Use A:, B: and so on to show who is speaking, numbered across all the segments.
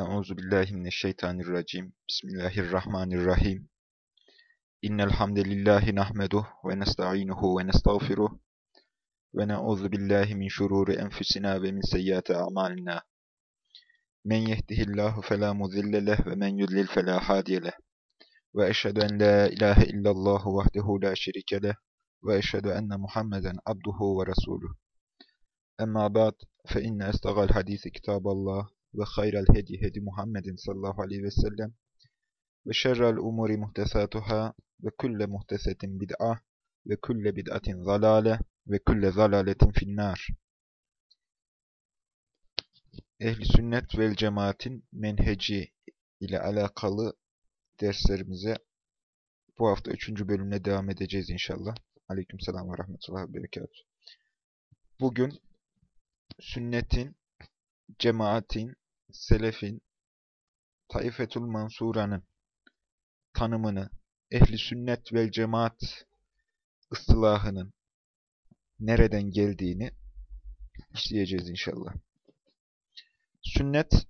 A: Euzu billahi mineşşeytanirracim. Bismillahirrahmanirrahim. İnnel hamdelellahi nahmeduhu ve nestainuhu ve nestağfiruh ve na'uzu billahi min şururi enfusina ve min seyyiati a'malina. Men yehdihillahu fela mudille leh ve men yudlil fela hadiye leh. Ve eşhedü en la ilahe illallah vahdehu la şerike leh ve eşhedü enne Muhammeden abduhu ve resuluh. Emma ba'd fe inne estagal hadisi kitaballah ve hayral hedi hedi Muhammedin sallallahu aleyhi ve sellem ve şerrel umuri muhtesatuhâ ve külle muhtesetin bid'a ve külle bid'atin zalale ve külle zalaletin finnâr. Ehli sünnet vel cemaatin menheci ile alakalı derslerimize bu hafta üçüncü bölümle devam edeceğiz inşallah. Aleykümselam ve rahmetullah ve berekatuhu. Bugün sünnetin, cemaatin, selefin, Taifetul Mansura'nın tanımını, ehli sünnet vel cemaat ıstılahının nereden geldiğini işleyeceğiz inşallah. Sünnet,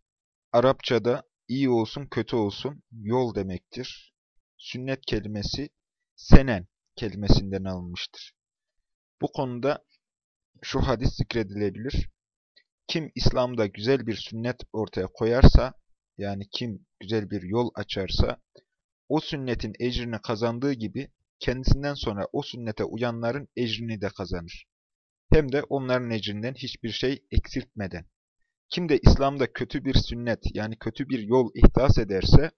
A: Arapçada iyi olsun kötü olsun yol demektir. Sünnet kelimesi senen kelimesinden alınmıştır. Bu konuda şu hadis zikredilebilir. Kim İslam'da güzel bir sünnet ortaya koyarsa, yani kim güzel bir yol açarsa, o sünnetin ecrini kazandığı gibi kendisinden sonra o sünnete uyanların ecrini de kazanır. Hem de onların ecrinden hiçbir şey eksiltmeden. Kim de İslam'da kötü bir sünnet yani kötü bir yol ihdas ederse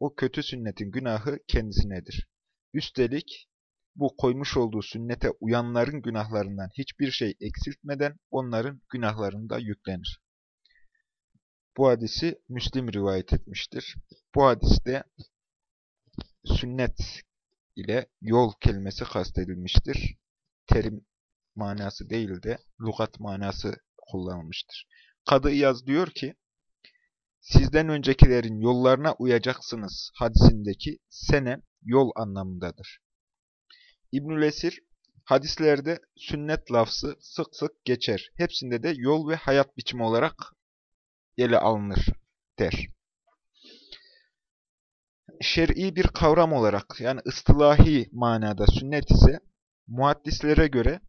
A: o kötü sünnetin günahı kendisinedir. Üstelik bu koymuş olduğu sünnete uyanların günahlarından hiçbir şey eksiltmeden onların günahlarını da yüklenir. Bu hadisi Müslim rivayet etmiştir. Bu hadiste sünnet ile yol kelimesi kastedilmiştir. Terim manası değil de lugat manası kullanılmıştır. Kadı Yaz diyor ki, sizden öncekilerin yollarına uyacaksınız hadisindeki sene yol anlamındadır. İbnül Esir, hadislerde sünnet lafzı sık sık geçer. Hepsinde de yol ve hayat biçimi olarak ele alınır der. Şer'i bir kavram olarak yani ıstılahi manada sünnet ise muhaddislere göre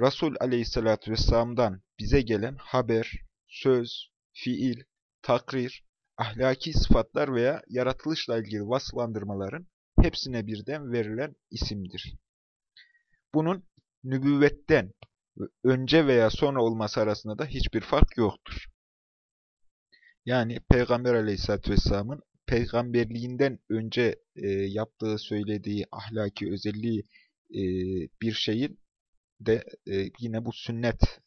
A: Resul aleyhissalatü vesselam'dan bize gelen haber, söz, fiil, takrir, ahlaki sıfatlar veya yaratılışla ilgili vasıflandırmaların hepsine birden verilen isimdir. Bunun nübüvvetten önce veya sonra olması arasında da hiçbir fark yoktur. Yani Peygamber aleyhissalatü vesselamın peygamberliğinden önce e, yaptığı, söylediği ahlaki özelliği e, bir şeyin de e, yine bu sünnet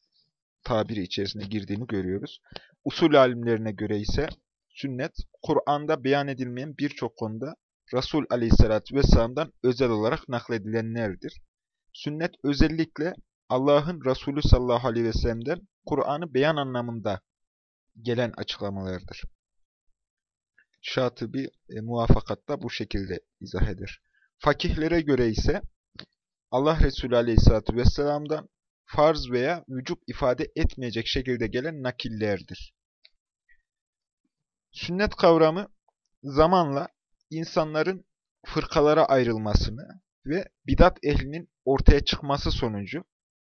A: tabiri içerisine girdiğini görüyoruz. Usul alimlerine göre ise sünnet, Kur'an'da beyan edilmeyen birçok konuda Resul aleyhissalatü vesselam'dan özel olarak nakledilenlerdir. Sünnet özellikle Allah'ın Resulü sallallahu aleyhi ve sellem'den Kur'an'ı beyan anlamında gelen açıklamalardır. Şatıbi e, muvafakatta bu şekilde izah eder. Fakihlere göre ise Allah Resulü aleyhissalatü vesselam'dan farz veya vücub ifade etmeyecek şekilde gelen nakillerdir. Sünnet kavramı zamanla insanların fırkalara ayrılmasını ve bidat ehlinin ortaya çıkması sonucu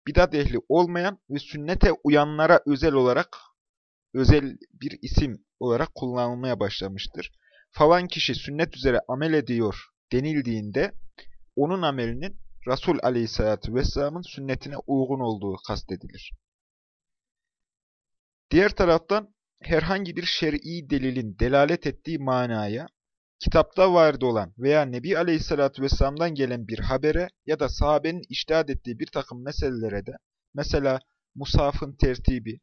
A: bidat ehli olmayan ve sünnete uyanlara özel olarak özel bir isim olarak kullanılmaya başlamıştır. Falan kişi sünnet üzere amel ediyor denildiğinde onun amelinin Resul Aleyhisselatü Vesselam'ın sünnetine uygun olduğu kastedilir. Diğer taraftan herhangi bir şer'i delilin delalet ettiği manaya, kitapta vardı olan veya Nebi Aleyhisselatü Vesselam'dan gelen bir habere ya da sahabenin iştihad ettiği bir takım meselelere de, mesela musafın tertibi,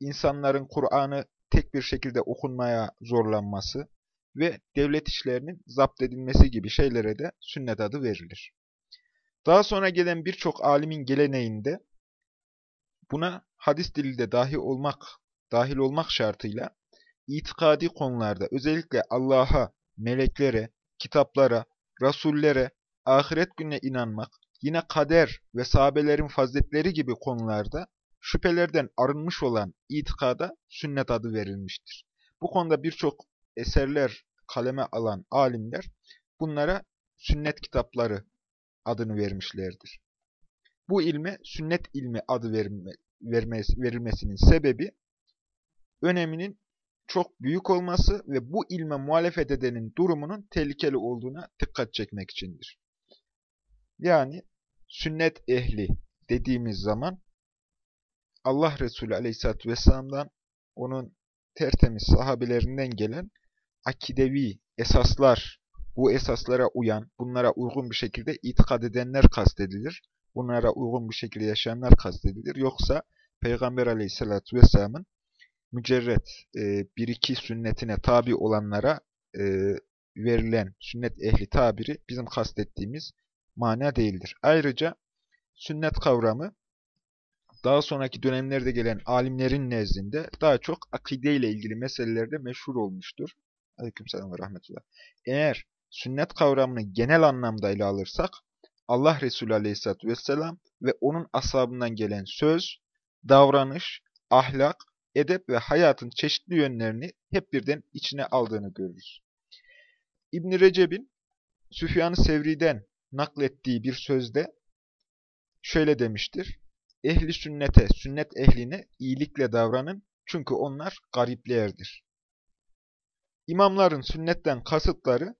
A: insanların Kur'an'ı tek bir şekilde okunmaya zorlanması ve devlet işlerinin zapt edilmesi gibi şeylere de sünnet adı verilir. Daha sonra gelen birçok alimin geleneğinde buna hadis dilinde dahi olmak, dahil olmak şartıyla itikadi konularda özellikle Allah'a, meleklere, kitaplara, rasullere, ahiret gününe inanmak, yine kader ve sahabelerin faziletleri gibi konularda şüphelerden arınmış olan itikada sünnet adı verilmiştir. Bu konuda birçok eserler kaleme alan alimler bunlara sünnet kitapları adını vermişlerdir. Bu ilme sünnet ilmi adı verilmesinin sebebi öneminin çok büyük olması ve bu ilme muhalefet edenin durumunun tehlikeli olduğuna dikkat çekmek içindir. Yani sünnet ehli dediğimiz zaman Allah Resulü Aleyhisselatü Vesselam'dan onun tertemiz sahabelerinden gelen akidevi esaslar, bu esaslara uyan, bunlara uygun bir şekilde itikad edenler kastedilir. Bunlara uygun bir şekilde yaşayanlar kastedilir. Yoksa Peygamber Aleyhisselatü Vesselam'ın mücerret e, bir iki sünnetine tabi olanlara e, verilen sünnet ehli tabiri bizim kastettiğimiz mana değildir. Ayrıca sünnet kavramı daha sonraki dönemlerde gelen alimlerin nezdinde daha çok akide ile ilgili meselelerde meşhur olmuştur. Aleykümselam ve rahmetullah. Eğer sünnet kavramını genel anlamda ele alırsak, Allah Resulü Aleyhisselatü vesselam ve onun ashabından gelen söz, davranış, ahlak, edep ve hayatın çeşitli yönlerini hep birden içine aldığını görürüz. İbn Recep'in Süfyan-ı Sevri'den naklettiği bir sözde şöyle demiştir. Ehli sünnete, sünnet ehline iyilikle davranın çünkü onlar gariplerdir. İmamların sünnetten kasıtları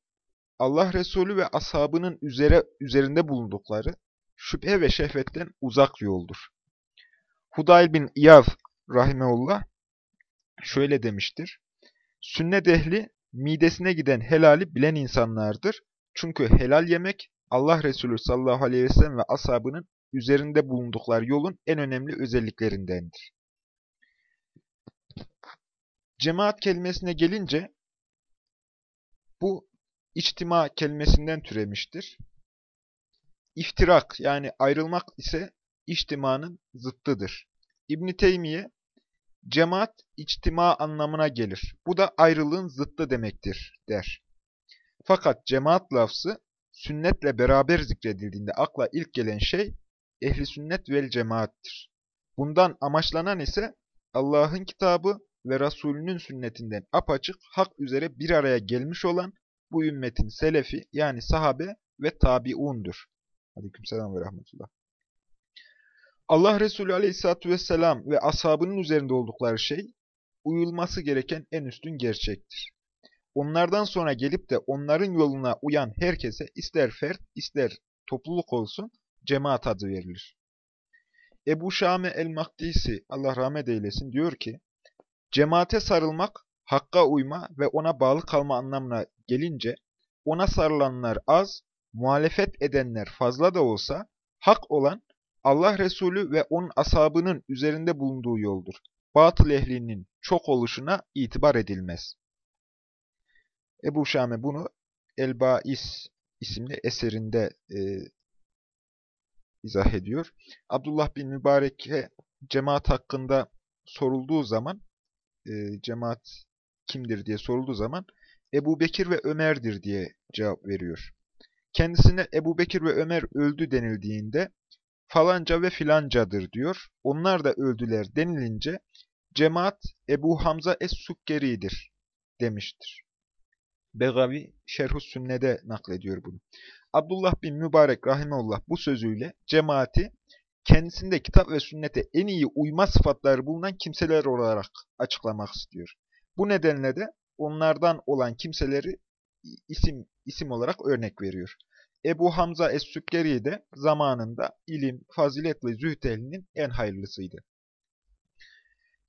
A: Allah Resulü ve ashabının üzere, üzerinde bulundukları şüphe ve şehvetten uzak yoldur. Hudayl bin İyav rahimeullah şöyle demiştir. Sünnet ehli midesine giden helali bilen insanlardır. Çünkü helal yemek Allah Resulü sallallahu aleyhi ve sellem ve ashabının üzerinde bulundukları yolun en önemli özelliklerindendir. Cemaat kelimesine gelince bu içtima kelimesinden türemiştir. İftirak yani ayrılmak ise içtimanın zıttıdır. İbn Teymiye cemaat içtima anlamına gelir. Bu da ayrılığın zıttı demektir der. Fakat cemaat lafzı sünnetle beraber zikredildiğinde akla ilk gelen şey ehli sünnet vel cemaattir. Bundan amaçlanan ise Allah'ın kitabı ve Resulünün sünnetinden apaçık hak üzere bir araya gelmiş olan bu ümmetin selefi yani sahabe ve tabiundur. Aleykümselam ve rahmetullah. Allah Resulü aleyhissalatü vesselam ve ashabının üzerinde oldukları şey, uyulması gereken en üstün gerçektir. Onlardan sonra gelip de onların yoluna uyan herkese ister fert, ister topluluk olsun, cemaat adı verilir. Ebu Şame el-Makdisi, Allah rahmet eylesin, diyor ki, cemaate sarılmak, hakka uyma ve ona bağlı kalma anlamına gelince, ona sarılanlar az, muhalefet edenler fazla da olsa, hak olan Allah Resulü ve onun ashabının üzerinde bulunduğu yoldur. Batıl ehlinin çok oluşuna itibar edilmez. Ebu Şame bunu El-Bais isimli eserinde e, izah ediyor. Abdullah bin Mübarek'e cemaat hakkında sorulduğu zaman, e, cemaat kimdir diye sorulduğu zaman, Ebu Bekir ve Ömer'dir diye cevap veriyor. Kendisine Ebu Bekir ve Ömer öldü denildiğinde, falanca ve filancadır diyor. Onlar da öldüler denilince, cemaat Ebu Hamza Es-Sukkeri'dir demiştir. Begavi Şerhus Sünne'de naklediyor bunu. Abdullah bin Mübarek Rahimeullah bu sözüyle cemaati kendisinde kitap ve sünnete en iyi uyma sıfatları bulunan kimseler olarak açıklamak istiyor. Bu nedenle de onlardan olan kimseleri isim isim olarak örnek veriyor. Ebu Hamza Es-Sükkeri de zamanında ilim, fazilet ve zühd ehlinin en hayırlısıydı.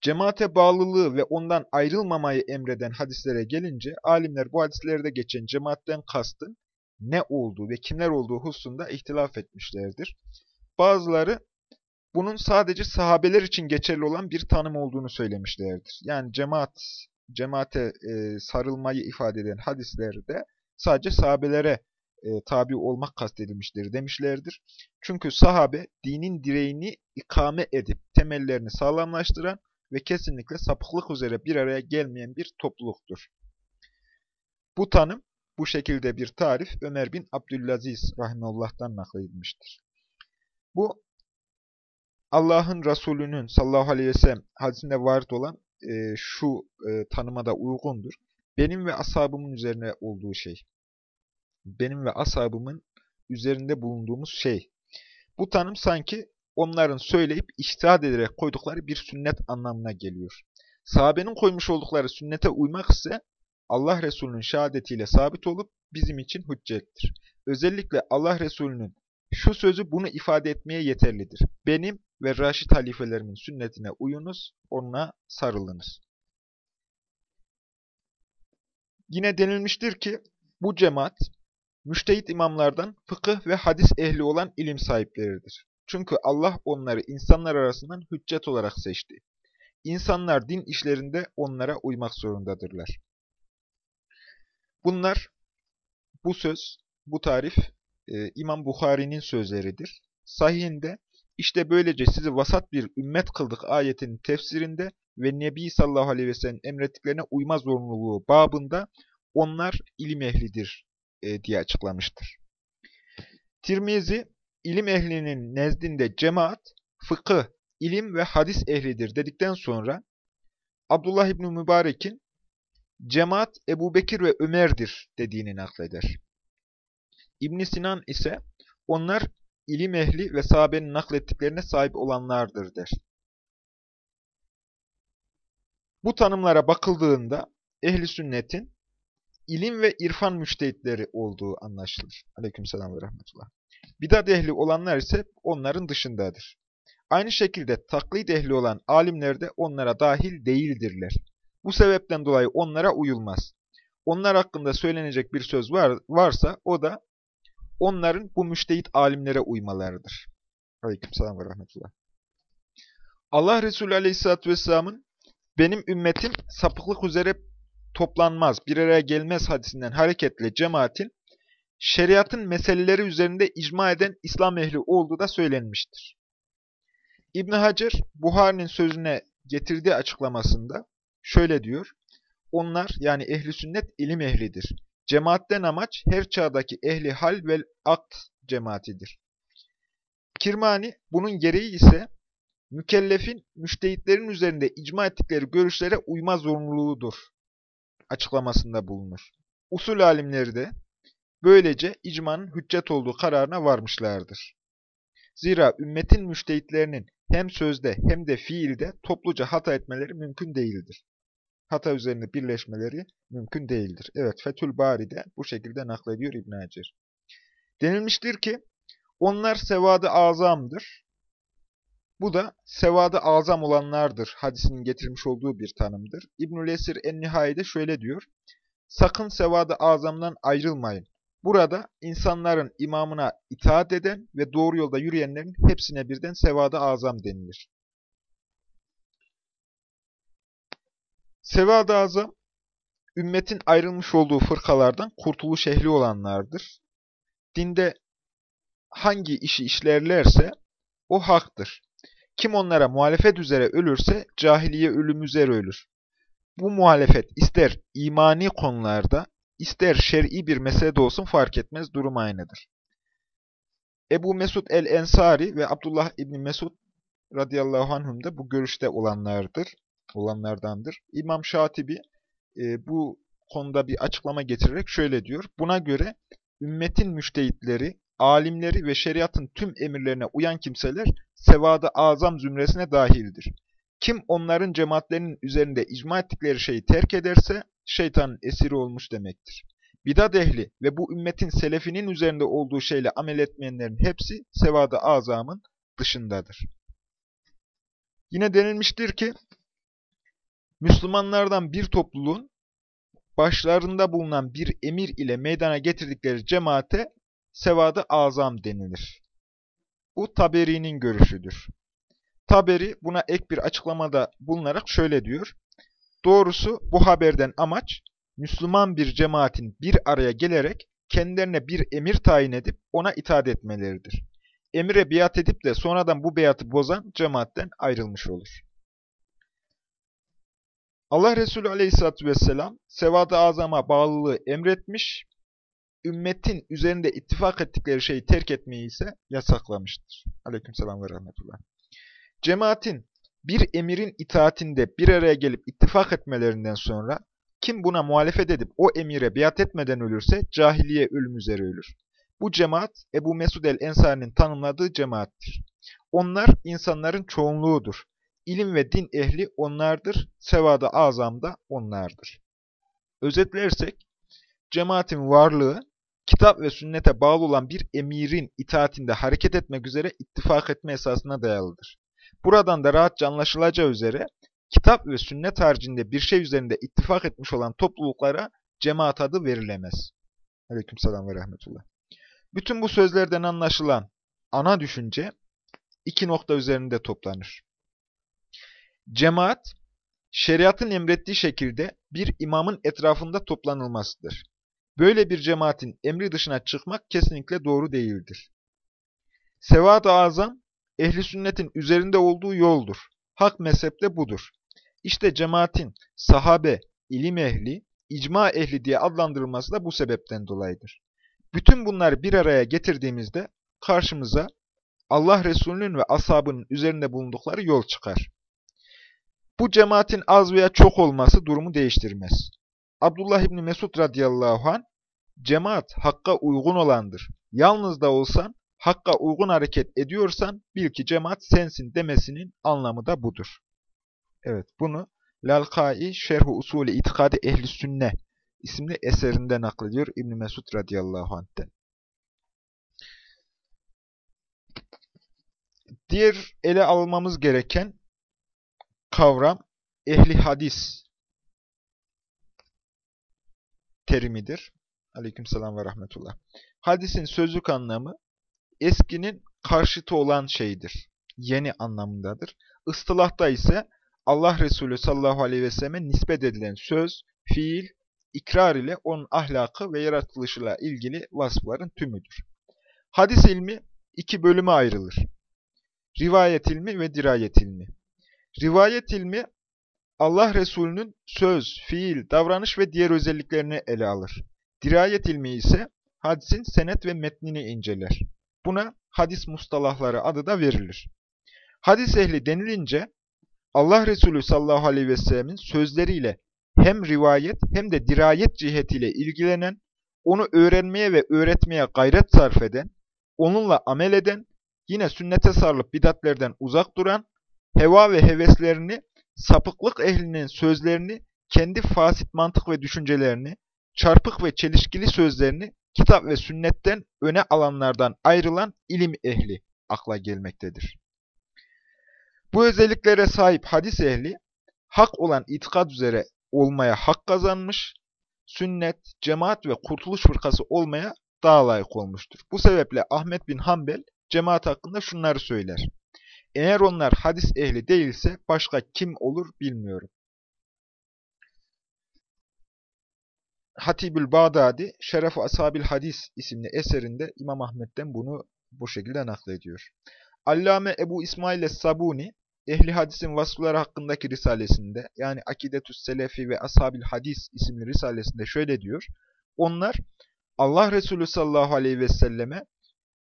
A: Cemaate bağlılığı ve ondan ayrılmamayı emreden hadislere gelince, alimler bu hadislerde geçen cemaatten kastın ne olduğu ve kimler olduğu hususunda ihtilaf etmişlerdir. Bazıları bunun sadece sahabeler için geçerli olan bir tanım olduğunu söylemişlerdir. Yani cemaat, cemaate e, sarılmayı ifade eden hadislerde sadece sahabelere e, tabi olmak kastedilmiştir demişlerdir. Çünkü sahabe dinin direğini ikame edip temellerini sağlamlaştıran ve kesinlikle sapıklık üzere bir araya gelmeyen bir topluluktur. Bu tanım, bu şekilde bir tarif Ömer bin Abdülaziz rahimullah'tan nakledilmiştir. Bu Allah'ın Resulü'nün sallallahu aleyhi ve sellem hadisinde varit olan e, şu e, tanıma da uygundur. Benim ve ashabımın üzerine olduğu şey. Benim ve ashabımın üzerinde bulunduğumuz şey. Bu tanım sanki onların söyleyip iştihad ederek koydukları bir sünnet anlamına geliyor. Sahabenin koymuş oldukları sünnete uymak ise Allah Resulü'nün şehadetiyle sabit olup bizim için hüccettir. Özellikle Allah Resulü'nün şu sözü bunu ifade etmeye yeterlidir. Benim ve Raşid halifelerimin sünnetine uyunuz, onunla sarılınız. Yine denilmiştir ki bu cemaat müştehit imamlardan fıkıh ve hadis ehli olan ilim sahipleridir. Çünkü Allah onları insanlar arasından hüccet olarak seçti. İnsanlar din işlerinde onlara uymak zorundadırlar. Bunlar, bu söz, bu tarif e, İmam Bukhari'nin sözleridir. Sahihinde işte böylece sizi vasat bir ümmet kıldık ayetinin tefsirinde ve Nebi sallallahu aleyhi ve sellem emrettiklerine uyma zorunluluğu babında onlar ilim ehlidir e, diye açıklamıştır. Tirmizi, ilim ehlinin nezdinde cemaat, fıkıh, ilim ve hadis ehlidir dedikten sonra Abdullah İbni Mübarek'in cemaat Ebu Bekir ve Ömer'dir dediğini nakleder. ibn Sinan ise onlar ilim ehli ve sahabenin naklettiklerine sahip olanlardır der. Bu tanımlara bakıldığında ehli sünnetin ilim ve irfan müştehitleri olduğu anlaşılır. Aleykümselam ve rahmetullah. Bidat ehli olanlar ise onların dışındadır. Aynı şekilde taklit ehli olan alimler de onlara dahil değildirler. Bu sebepten dolayı onlara uyulmaz. Onlar hakkında söylenecek bir söz var, varsa o da onların bu müştehit alimlere uymalarıdır. Aleykümselam ve rahmetullah. Allah Resulü Aleyhisselatü Vesselam'ın benim ümmetim sapıklık üzere toplanmaz, bir araya gelmez hadisinden hareketle cemaatin şeriatın meseleleri üzerinde icma eden İslam ehli olduğu da söylenmiştir. İbn Hacer Buhari'nin sözüne getirdiği açıklamasında şöyle diyor. Onlar yani ehli sünnet ilim ehlidir. Cemaatten amaç her çağdaki ehli hal ve akt cemaatidir. Kirmani bunun gereği ise mükellefin müştehitlerin üzerinde icma ettikleri görüşlere uyma zorunluluğudur açıklamasında bulunur. Usul alimleri de böylece icmanın hüccet olduğu kararına varmışlardır. Zira ümmetin müştehitlerinin hem sözde hem de fiilde topluca hata etmeleri mümkün değildir. Hata üzerine birleşmeleri mümkün değildir. Evet, Fethül Bari'de bu şekilde naklediyor İbn Hacer. Denilmiştir ki, onlar sevadı azamdır. Bu da sevadı azam olanlardır hadisinin getirmiş olduğu bir tanımdır. İbnül Esir en-Nihayede şöyle diyor, Sakın sevadı azamdan ayrılmayın. Burada insanların imamına itaat eden ve doğru yolda yürüyenlerin hepsine birden sevada azam denilir. Sevad-ı azam, ümmetin ayrılmış olduğu fırkalardan kurtuluş ehli olanlardır. Dinde hangi işi işlerlerse o haktır. Kim onlara muhalefet üzere ölürse cahiliye ölüm üzere ölür. Bu muhalefet ister imani konularda, ister şer'i bir mesele de olsun fark etmez, durum aynıdır. Ebu Mesud el-Ensari ve Abdullah İbni Mesud radıyallahu anhüm de bu görüşte olanlardır, olanlardandır. İmam Şatibi e, bu konuda bir açıklama getirerek şöyle diyor. Buna göre ümmetin müştehitleri, alimleri ve şeriatın tüm emirlerine uyan kimseler sevada azam zümresine dahildir. Kim onların cemaatlerinin üzerinde icma ettikleri şeyi terk ederse şeytanın esiri olmuş demektir. Bidat ehli ve bu ümmetin selefinin üzerinde olduğu şeyle amel etmeyenlerin hepsi sevada azamın dışındadır. Yine denilmiştir ki, Müslümanlardan bir topluluğun başlarında bulunan bir emir ile meydana getirdikleri cemaate sevadı azam denilir. Bu Taberi'nin görüşüdür. Taberi buna ek bir açıklamada bulunarak şöyle diyor. Doğrusu bu haberden amaç, Müslüman bir cemaatin bir araya gelerek kendilerine bir emir tayin edip ona itaat etmeleridir. Emire biat edip de sonradan bu beyatı bozan cemaatten ayrılmış olur. Allah Resulü aleyhissalatü vesselam sevad-ı azama bağlılığı emretmiş, ümmetin üzerinde ittifak ettikleri şeyi terk etmeyi ise yasaklamıştır. Aleykümselam ve rahmetullah. Cemaatin bir emirin itaatinde bir araya gelip ittifak etmelerinden sonra kim buna muhalefet edip o emire biat etmeden ölürse cahiliye ölüm üzere ölür. Bu cemaat Ebu Mesud el-Ensari'nin tanımladığı cemaattir. Onlar insanların çoğunluğudur. İlim ve din ehli onlardır, sevada azam da onlardır. Özetlersek, cemaatin varlığı, kitap ve sünnete bağlı olan bir emirin itaatinde hareket etmek üzere ittifak etme esasına dayalıdır. Buradan da rahatça anlaşılacağı üzere, kitap ve sünnet haricinde bir şey üzerinde ittifak etmiş olan topluluklara cemaat adı verilemez. Aleykümselam ve rahmetullah. Bütün bu sözlerden anlaşılan ana düşünce iki nokta üzerinde toplanır. Cemaat, şeriatın emrettiği şekilde bir imamın etrafında toplanılmasıdır. Böyle bir cemaatin emri dışına çıkmak kesinlikle doğru değildir. Sevad-ı Azam, ehli sünnetin üzerinde olduğu yoldur. Hak mezhepte budur. İşte cemaatin sahabe, ilim ehli, icma ehli diye adlandırılması da bu sebepten dolayıdır. Bütün bunları bir araya getirdiğimizde karşımıza Allah Resulü'nün ve ashabının üzerinde bulundukları yol çıkar. Bu cemaatin az veya çok olması durumu değiştirmez. Abdullah İbni Mesud radıyallahu an cemaat hakka uygun olandır. Yalnız da olsan, hakka uygun hareket ediyorsan bil ki cemaat sensin demesinin anlamı da budur. Evet bunu Lalkai Şerhu Usulü İtikadi Ehli Sünne isimli eserinde naklediyor İbn Mesud radıyallahu anh'ten. Diğer ele almamız gereken kavram ehli hadis terimidir. Aleykümselam ve rahmetullah. Hadisin sözlük anlamı eskinin karşıtı olan şeydir. Yeni anlamındadır. Istılahta ise Allah Resulü sallallahu aleyhi ve selleme nispet edilen söz, fiil, ikrar ile onun ahlakı ve yaratılışıyla ilgili vasıfların tümüdür. Hadis ilmi iki bölüme ayrılır. Rivayet ilmi ve dirayet ilmi. Rivayet ilmi Allah Resulü'nün söz, fiil, davranış ve diğer özelliklerini ele alır. Dirayet ilmi ise hadisin senet ve metnini inceler. Buna hadis mustalahları adı da verilir. Hadis ehli denilince Allah Resulü sallallahu aleyhi ve sellemin sözleriyle hem rivayet hem de dirayet cihetiyle ilgilenen, onu öğrenmeye ve öğretmeye gayret sarf eden, onunla amel eden, yine sünnete sarılıp bidatlerden uzak duran, heva ve heveslerini, sapıklık ehlinin sözlerini, kendi fasit mantık ve düşüncelerini, çarpık ve çelişkili sözlerini kitap ve sünnetten öne alanlardan ayrılan ilim ehli akla gelmektedir. Bu özelliklere sahip hadis ehli, hak olan itikad üzere olmaya hak kazanmış, sünnet, cemaat ve kurtuluş fırkası olmaya daha layık olmuştur. Bu sebeple Ahmet bin Hanbel cemaat hakkında şunları söyler. Eğer onlar hadis ehli değilse başka kim olur bilmiyorum. Hatibül Bağdadi, Şeref-i Ashabil Hadis isimli eserinde İmam Ahmet'ten bunu bu şekilde naklediyor. Allame Ebu İsmail Es-Sabuni, Ehli Hadis'in vasıfları hakkındaki risalesinde, yani Akidetüs Selefi ve Ashabil Hadis isimli risalesinde şöyle diyor. Onlar, Allah Resulü sallallahu aleyhi ve selleme,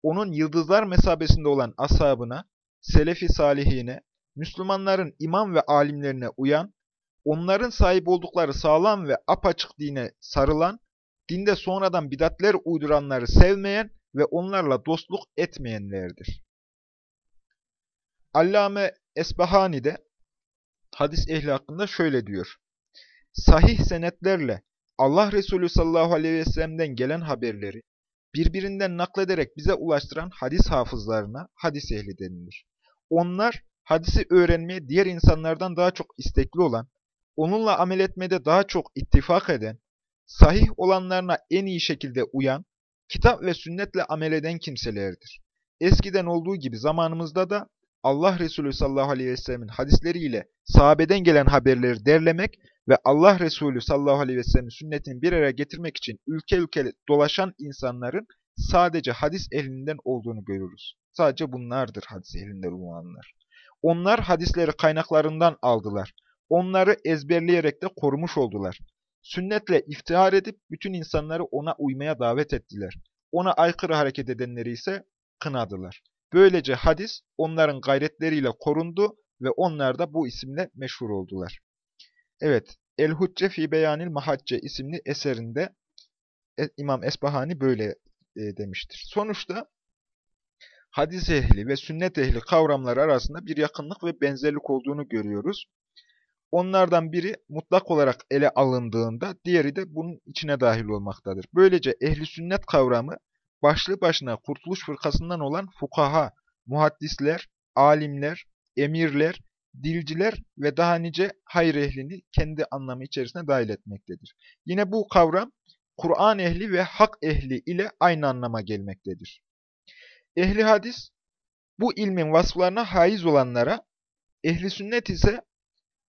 A: onun yıldızlar mesabesinde olan ashabına, Selefi salihine, Müslümanların imam ve alimlerine uyan, onların sahip oldukları sağlam ve apaçık dine sarılan, dinde sonradan bidatler uyduranları sevmeyen ve onlarla dostluk etmeyenlerdir. Allame Esbahani de hadis ehli hakkında şöyle diyor. Sahih senetlerle Allah Resulü sallallahu aleyhi ve sellem'den gelen haberleri birbirinden naklederek bize ulaştıran hadis hafızlarına hadis ehli denilir. Onlar hadisi öğrenmeye diğer insanlardan daha çok istekli olan, onunla amel etmede daha çok ittifak eden, sahih olanlarına en iyi şekilde uyan, kitap ve sünnetle amel eden kimselerdir. Eskiden olduğu gibi zamanımızda da Allah Resulü sallallahu aleyhi ve sellemin hadisleriyle sahabeden gelen haberleri derlemek ve Allah Resulü sallallahu aleyhi ve sellemin sünnetini bir araya getirmek için ülke ülke dolaşan insanların sadece hadis ehlinden olduğunu görürüz. Sadece bunlardır hadis ehlinden olanlar. Onlar hadisleri kaynaklarından aldılar. Onları ezberleyerek de korumuş oldular. Sünnetle iftihar edip bütün insanları ona uymaya davet ettiler. Ona aykırı hareket edenleri ise kınadılar. Böylece hadis onların gayretleriyle korundu ve onlar da bu isimle meşhur oldular. Evet, El-Hucce fi Beyanil Mahacce isimli eserinde e, İmam Esbahani böyle e, demiştir. Sonuçta hadis ehli ve sünnet ehli kavramları arasında bir yakınlık ve benzerlik olduğunu görüyoruz. Onlardan biri mutlak olarak ele alındığında diğeri de bunun içine dahil olmaktadır. Böylece ehli sünnet kavramı başlı başına kurtuluş fırkasından olan fukaha, muhaddisler, alimler, emirler, dilciler ve daha nice hayır ehlini kendi anlamı içerisine dahil etmektedir. Yine bu kavram Kur'an ehli ve hak ehli ile aynı anlama gelmektedir. Ehli hadis bu ilmin vasıflarına haiz olanlara, ehli sünnet ise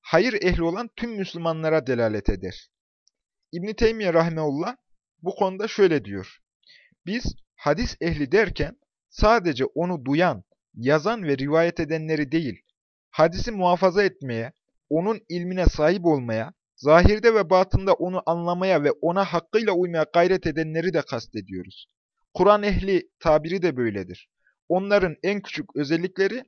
A: hayır ehli olan tüm Müslümanlara delalet eder. İbn-i Teymiye Rahmeullah bu konuda şöyle diyor. Biz hadis ehli derken sadece onu duyan, yazan ve rivayet edenleri değil, hadisi muhafaza etmeye, onun ilmine sahip olmaya, zahirde ve batında onu anlamaya ve ona hakkıyla uymaya gayret edenleri de kastediyoruz. Kur'an ehli tabiri de böyledir. Onların en küçük özellikleri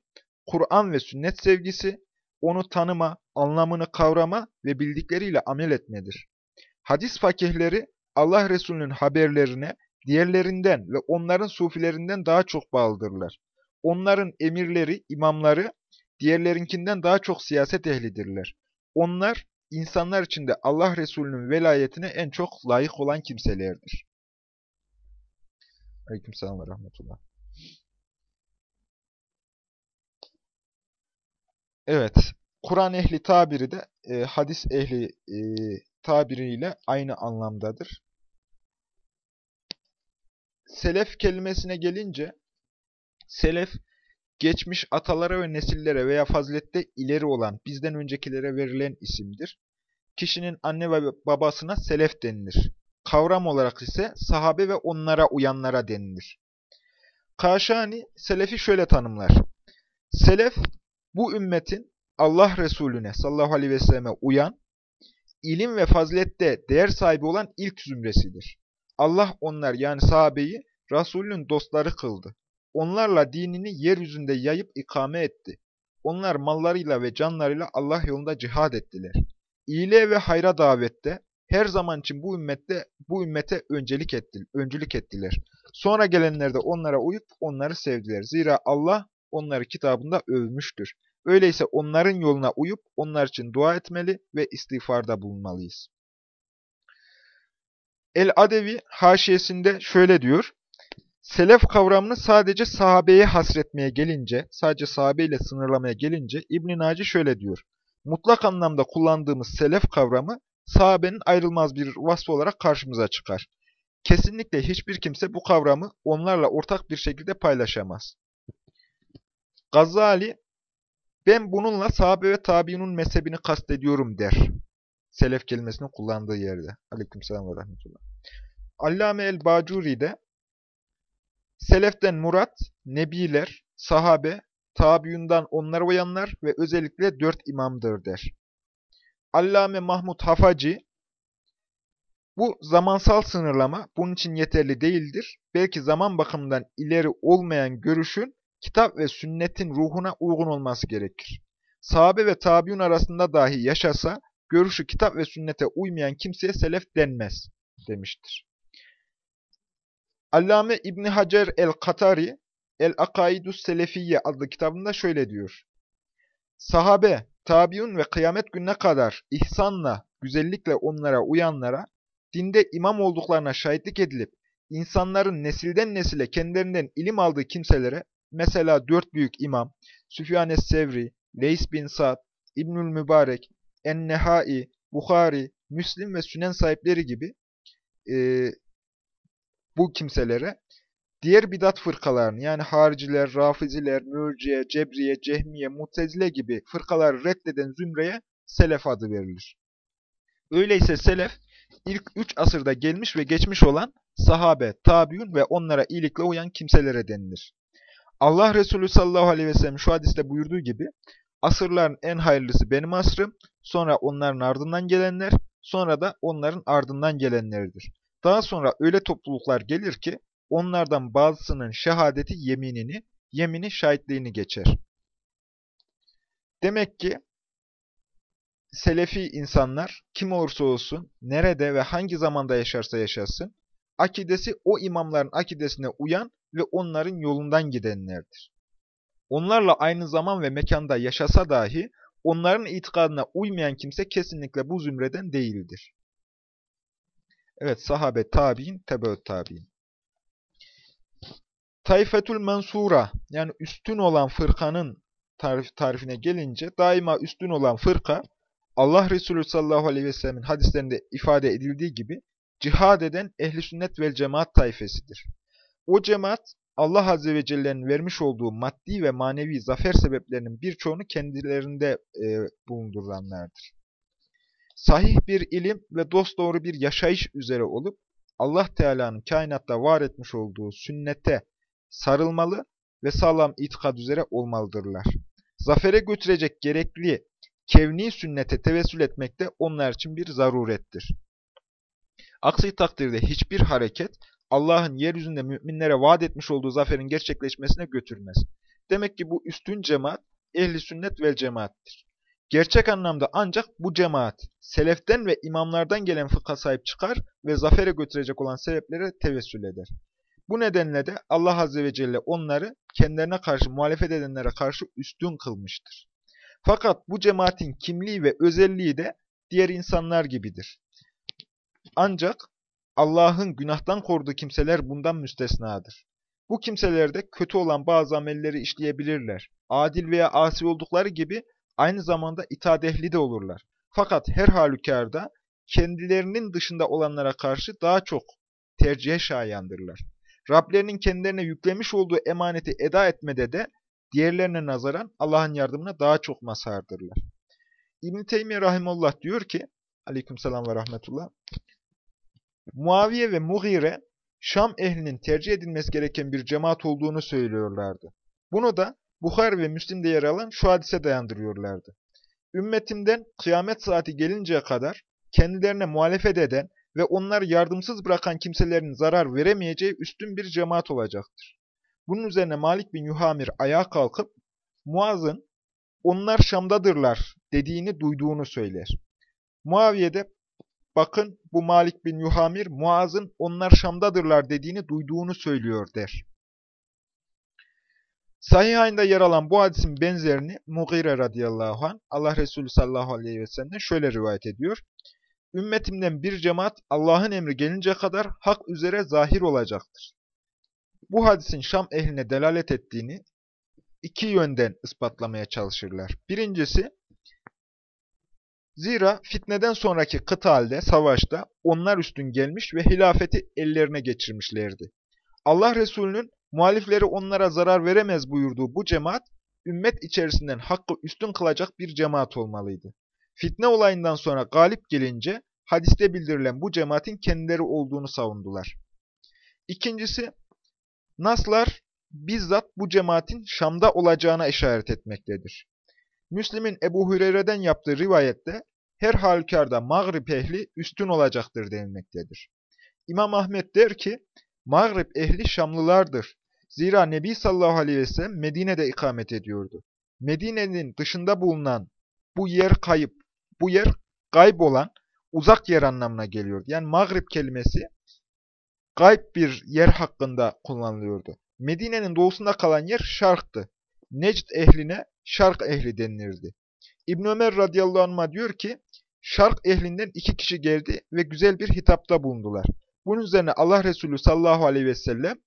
A: Kur'an ve sünnet sevgisi, onu tanıma, anlamını kavrama ve bildikleriyle amel etmedir. Hadis fakihleri Allah Resulü'nün haberlerine diğerlerinden ve onların sufilerinden daha çok bağlıdırlar. Onların emirleri, imamları diğerlerinkinden daha çok siyaset ehlidirler. Onlar insanlar içinde Allah Resulü'nün velayetine en çok layık olan kimselerdir. Aleykümselam ve rahmetullah. Evet, Kur'an ehli tabiri de e, hadis ehli e, tabiriyle aynı anlamdadır. Selef kelimesine gelince, selef, geçmiş atalara ve nesillere veya fazilette ileri olan, bizden öncekilere verilen isimdir. Kişinin anne ve babasına selef denilir. Kavram olarak ise sahabe ve onlara uyanlara denilir. Kaşani, selefi şöyle tanımlar. Selef, bu ümmetin Allah Resulüne sallallahu aleyhi ve selleme uyan, ilim ve fazilette değer sahibi olan ilk zümresidir. Allah onlar yani sahabeyi Resulünün dostları kıldı. Onlarla dinini yeryüzünde yayıp ikame etti. Onlar mallarıyla ve canlarıyla Allah yolunda cihad ettiler. İyiliğe ve hayra davette her zaman için bu ümmette bu ümmete öncelik etti, öncülük ettiler. Sonra gelenler de onlara uyup onları sevdiler. Zira Allah onları kitabında övmüştür. Öyleyse onların yoluna uyup onlar için dua etmeli ve istiğfarda bulunmalıyız. El-Adevi haşiyesinde şöyle diyor. Selef kavramını sadece sahabeye hasretmeye gelince, sadece sahabeyle sınırlamaya gelince İbn Naci şöyle diyor. Mutlak anlamda kullandığımız selef kavramı sahabenin ayrılmaz bir vasfı olarak karşımıza çıkar. Kesinlikle hiçbir kimse bu kavramı onlarla ortak bir şekilde paylaşamaz. Gazali, ben bununla sahabe ve tabiunun mezhebini kastediyorum der. Selef kelimesini kullandığı yerde. Aleykümselam ve rahmetullah. Allame el-Bacuri de Seleften murat, nebiler, sahabe, tabiundan onlara uyanlar ve özellikle dört imamdır der. Allame Mahmud Hafacı, bu zamansal sınırlama bunun için yeterli değildir. Belki zaman bakımından ileri olmayan görüşün kitap ve sünnetin ruhuna uygun olması gerekir. Sahabe ve tabiun arasında dahi yaşasa, görüşü kitap ve sünnete uymayan kimseye selef denmez demiştir. Allame İbni Hacer el-Katari, El-Akaidus Selefiye adlı kitabında şöyle diyor. Sahabe, tabiun ve kıyamet gününe kadar ihsanla, güzellikle onlara uyanlara, dinde imam olduklarına şahitlik edilip, insanların nesilden nesile kendilerinden ilim aldığı kimselere, mesela dört büyük imam, Süfyan es-Sevri, Leys bin Sa'd, İbnül Mübarek, En-Nehai, Bukhari, Müslim ve Sünen sahipleri gibi e, bu kimselere diğer bidat fırkalarını yani hariciler, rafiziler, mürciye, cebriye, cehmiye, mutezile gibi fırkaları reddeden zümreye selef adı verilir. Öyleyse selef ilk üç asırda gelmiş ve geçmiş olan sahabe, tabiun ve onlara iyilikle uyan kimselere denilir. Allah Resulü sallallahu aleyhi ve sellem şu hadiste buyurduğu gibi asırların en hayırlısı benim asrım, sonra onların ardından gelenler, sonra da onların ardından gelenleridir. Daha sonra öyle topluluklar gelir ki onlardan bazısının şehadeti yeminini, yemini şahitliğini geçer. Demek ki Selefi insanlar kim olursa olsun, nerede ve hangi zamanda yaşarsa yaşasın, akidesi o imamların akidesine uyan ve onların yolundan gidenlerdir. Onlarla aynı zaman ve mekanda yaşasa dahi onların itikadına uymayan kimse kesinlikle bu zümreden değildir. Evet, sahabe, tabi'in, tebeut tabi'in. Tayfetül mensura yani üstün olan fırkanın tarif, tarifine gelince daima üstün olan fırka Allah Resulü sallallahu aleyhi ve sellemin hadislerinde ifade edildiği gibi cihad eden ehli sünnet vel cemaat tayfesidir. O cemaat Allah Azze ve Celle'nin vermiş olduğu maddi ve manevi zafer sebeplerinin birçoğunu kendilerinde e, bulunduranlardır. Sahih bir ilim ve dosdoğru bir yaşayış üzere olup Allah Teala'nın kainatta var etmiş olduğu sünnete sarılmalı ve sağlam itikad üzere olmalıdırlar. Zafere götürecek gerekli kevni sünnete tevessül etmek de onlar için bir zarurettir. Aksi takdirde hiçbir hareket Allah'ın yeryüzünde müminlere vaat etmiş olduğu zaferin gerçekleşmesine götürmez. Demek ki bu üstün cemaat ehli sünnet vel cemaattir. Gerçek anlamda ancak bu cemaat seleften ve imamlardan gelen fıkha sahip çıkar ve zafere götürecek olan sebeplere tevessül eder. Bu nedenle de Allah Azze ve Celle onları kendilerine karşı muhalefet edenlere karşı üstün kılmıştır. Fakat bu cemaatin kimliği ve özelliği de diğer insanlar gibidir. Ancak Allah'ın günahtan koruduğu kimseler bundan müstesnadır. Bu kimselerde kötü olan bazı amelleri işleyebilirler. Adil veya asi oldukları gibi aynı zamanda itaat ehli de olurlar. Fakat her halükarda kendilerinin dışında olanlara karşı daha çok tercihe şayandırlar. Rablerinin kendilerine yüklemiş olduğu emaneti eda etmede de diğerlerine nazaran Allah'ın yardımına daha çok mazhardırlar. İbn-i Teymiye Rahimullah diyor ki, aleykümselam ve rahmetullah, Muaviye ve Mughire, Şam ehlinin tercih edilmesi gereken bir cemaat olduğunu söylüyorlardı. Bunu da Bukhar ve Müslim'de yer alan şu hadise dayandırıyorlardı. Ümmetimden kıyamet saati gelinceye kadar kendilerine muhalefet eden ve onları yardımsız bırakan kimselerin zarar veremeyeceği üstün bir cemaat olacaktır. Bunun üzerine Malik bin Yuhamir ayağa kalkıp Muaz'ın onlar Şam'dadırlar dediğini duyduğunu söyler. Muaviye de bakın bu Malik bin Yuhamir Muaz'ın onlar Şam'dadırlar dediğini duyduğunu söylüyor der. Sahihayında yer alan bu hadisin benzerini Mughire radıyallahu anh Allah Resulü sallallahu aleyhi ve sellem şöyle rivayet ediyor. Ümmetimden bir cemaat Allah'ın emri gelince kadar hak üzere zahir olacaktır. Bu hadisin Şam ehline delalet ettiğini iki yönden ispatlamaya çalışırlar. Birincisi, zira fitneden sonraki kıtalde, savaşta onlar üstün gelmiş ve hilafeti ellerine geçirmişlerdi. Allah Resulü'nün muhalifleri onlara zarar veremez buyurduğu bu cemaat, ümmet içerisinden hakkı üstün kılacak bir cemaat olmalıydı. Fitne olayından sonra galip gelince hadiste bildirilen bu cemaatin kendileri olduğunu savundular. İkincisi, Naslar bizzat bu cemaatin Şam'da olacağına işaret etmektedir. Müslim'in Ebu Hureyre'den yaptığı rivayette her halükarda Mağrib ehli üstün olacaktır denilmektedir. İmam Ahmet der ki, Mağrib ehli Şamlılardır. Zira Nebi sallallahu aleyhi ve sellem Medine'de ikamet ediyordu. Medine'nin dışında bulunan bu yer kayıp, bu yer gayb olan uzak yer anlamına geliyordu. Yani Mağrib kelimesi gayb bir yer hakkında kullanılıyordu. Medine'nin doğusunda kalan yer Şark'tı. Necd ehline Şark ehli denilirdi. İbn Ömer radıyallahu anh'a diyor ki, Şark ehlinden iki kişi geldi ve güzel bir hitapta bulundular. Bunun üzerine Allah Resulü sallallahu aleyhi ve sellem,